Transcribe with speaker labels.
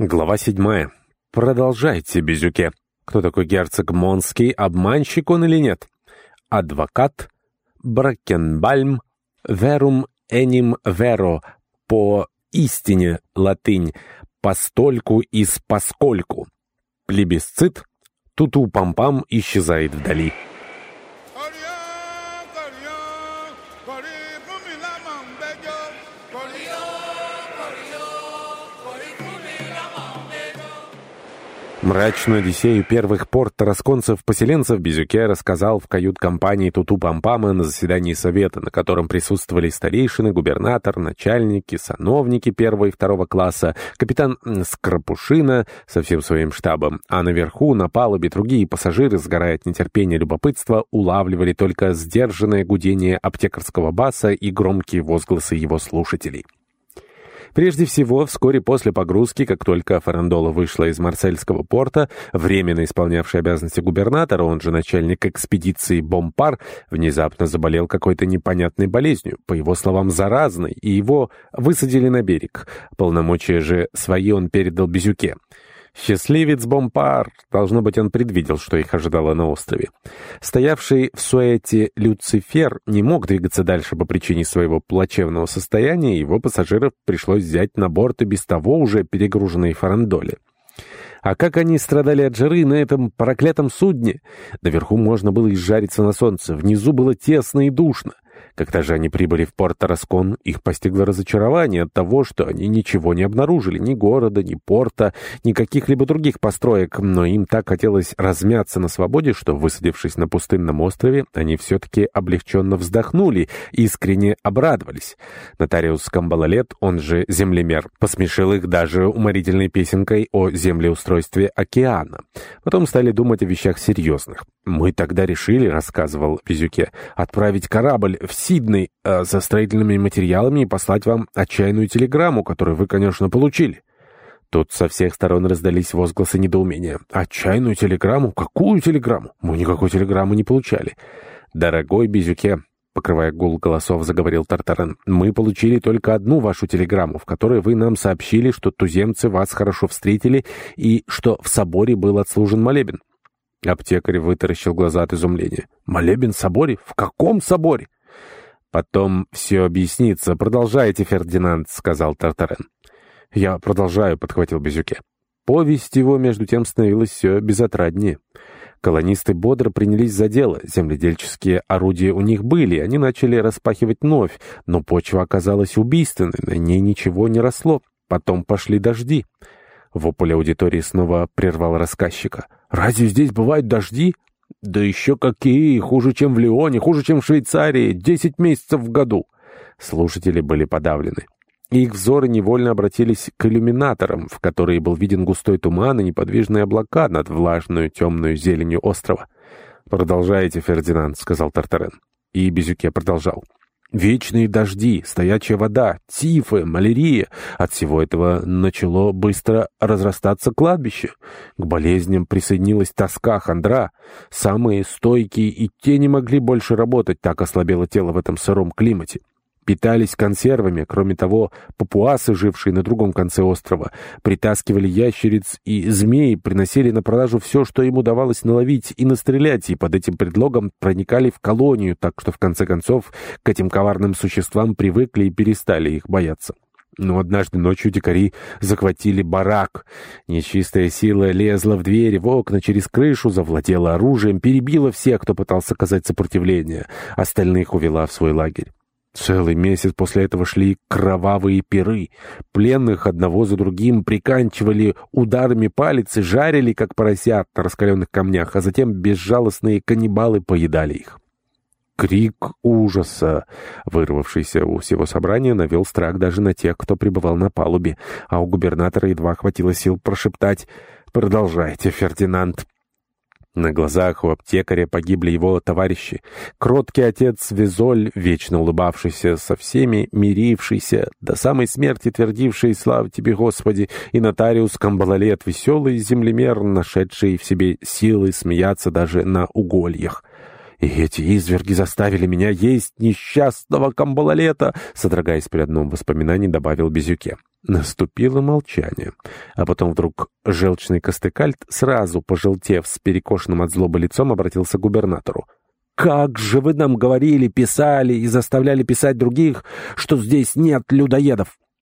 Speaker 1: Глава седьмая. Продолжайте, Безюке. Кто такой герцог Монский, обманщик он или нет? Адвокат Бракенбальм верум эним веро по истине латынь постольку из поскольку. Плебисцит туту-пам-пам исчезает вдали. Мрачную Одиссею первых порт тарасконцев-поселенцев Безюке рассказал в кают-компании Туту-Пампама на заседании совета, на котором присутствовали старейшины, губернатор, начальники, сановники первого и второго класса, капитан Скрапушина со всем своим штабом, а наверху, на палубе, другие пассажиры, сгорая от нетерпения и любопытства, улавливали только сдержанное гудение аптекарского баса и громкие возгласы его слушателей. Прежде всего, вскоре после погрузки, как только Фарандола вышла из Марсельского порта, временно исполнявший обязанности губернатора, он же начальник экспедиции Бомпар, внезапно заболел какой-то непонятной болезнью, по его словам, заразной, и его высадили на берег. Полномочия же свои он передал Безюке. Счастливец Бомпар! Должно быть, он предвидел, что их ожидало на острове. Стоявший в суете Люцифер не мог двигаться дальше по причине своего плачевного состояния, и его пассажиров пришлось взять на борт и без того уже перегруженные фарандоли. А как они страдали от жары на этом проклятом судне! Наверху можно было изжариться на солнце, внизу было тесно и душно. Когда же они прибыли в порт Тараскон, их постигло разочарование от того, что они ничего не обнаружили, ни города, ни порта, ни каких-либо других построек, но им так хотелось размяться на свободе, что, высадившись на пустынном острове, они все-таки облегченно вздохнули искренне обрадовались. Нотариус Камбалалет, он же землемер, посмешил их даже уморительной песенкой о землеустройстве океана. Потом стали думать о вещах серьезных. «Мы тогда решили, — рассказывал Безюке, — отправить корабль в Сидней э, за строительными материалами и послать вам отчаянную телеграмму, которую вы, конечно, получили». Тут со всех сторон раздались возгласы недоумения. «Отчаянную телеграмму? Какую телеграмму? Мы никакой телеграммы не получали». «Дорогой Безюке, покрывая гул голосов, заговорил Тартаран. «Мы получили только одну вашу телеграмму, в которой вы нам сообщили, что туземцы вас хорошо встретили и что в соборе был отслужен молебен. Аптекарь вытаращил глаза от изумления. «Молебен в соборе? В каком соборе?» «Потом все объяснится. Продолжайте, Фердинанд», — сказал Тартарен. «Я продолжаю», — подхватил Безюке. Повесть его, между тем, становилась все безотраднее. Колонисты бодро принялись за дело. Земледельческие орудия у них были, они начали распахивать новь, но почва оказалась убийственной, на ней ничего не росло. Потом пошли дожди. Вопль аудитории снова прервал рассказчика. «Разве здесь бывают дожди?» «Да еще какие! Хуже, чем в Лионе, хуже, чем в Швейцарии! Десять месяцев в году!» Слушатели были подавлены. Их взоры невольно обратились к иллюминаторам, в которые был виден густой туман и неподвижные облака над влажную темную зеленью острова. «Продолжайте, Фердинанд», — сказал Тартарен. И Безюке продолжал. Вечные дожди, стоячая вода, тифы, малярия. От всего этого начало быстро разрастаться кладбище. К болезням присоединилась тоска, хандра. Самые стойкие и те не могли больше работать, так ослабело тело в этом сыром климате питались консервами. Кроме того, папуасы, жившие на другом конце острова, притаскивали ящериц и змей, приносили на продажу все, что им удавалось наловить и настрелять, и под этим предлогом проникали в колонию, так что в конце концов к этим коварным существам привыкли и перестали их бояться. Но однажды ночью дикари захватили барак. Нечистая сила лезла в двери, в окна, через крышу, завладела оружием, перебила всех, кто пытался оказать сопротивление. Остальных увела в свой лагерь. Целый месяц после этого шли кровавые пиры. Пленных одного за другим приканчивали ударами палец и жарили, как поросят на раскаленных камнях, а затем безжалостные каннибалы поедали их. Крик ужаса, вырвавшийся у всего собрания, навел страх даже на тех, кто пребывал на палубе, а у губернатора едва хватило сил прошептать «Продолжайте, Фердинанд». На глазах у аптекаря погибли его товарищи. Кроткий отец Визоль, вечно улыбавшийся со всеми, мирившийся, до самой смерти твердивший «Слава тебе, Господи!» и нотариус Камбалалет, веселый землемер, нашедший в себе силы смеяться даже на угольях. И эти изверги заставили меня есть несчастного камбалолета, содрогаясь при одном воспоминании, добавил Безюке. Наступило молчание. А потом вдруг желчный Костыкальт, сразу пожелтев с перекошенным от злобы лицом, обратился к губернатору. «Как же вы нам говорили, писали и заставляли писать других, что здесь нет людоедов!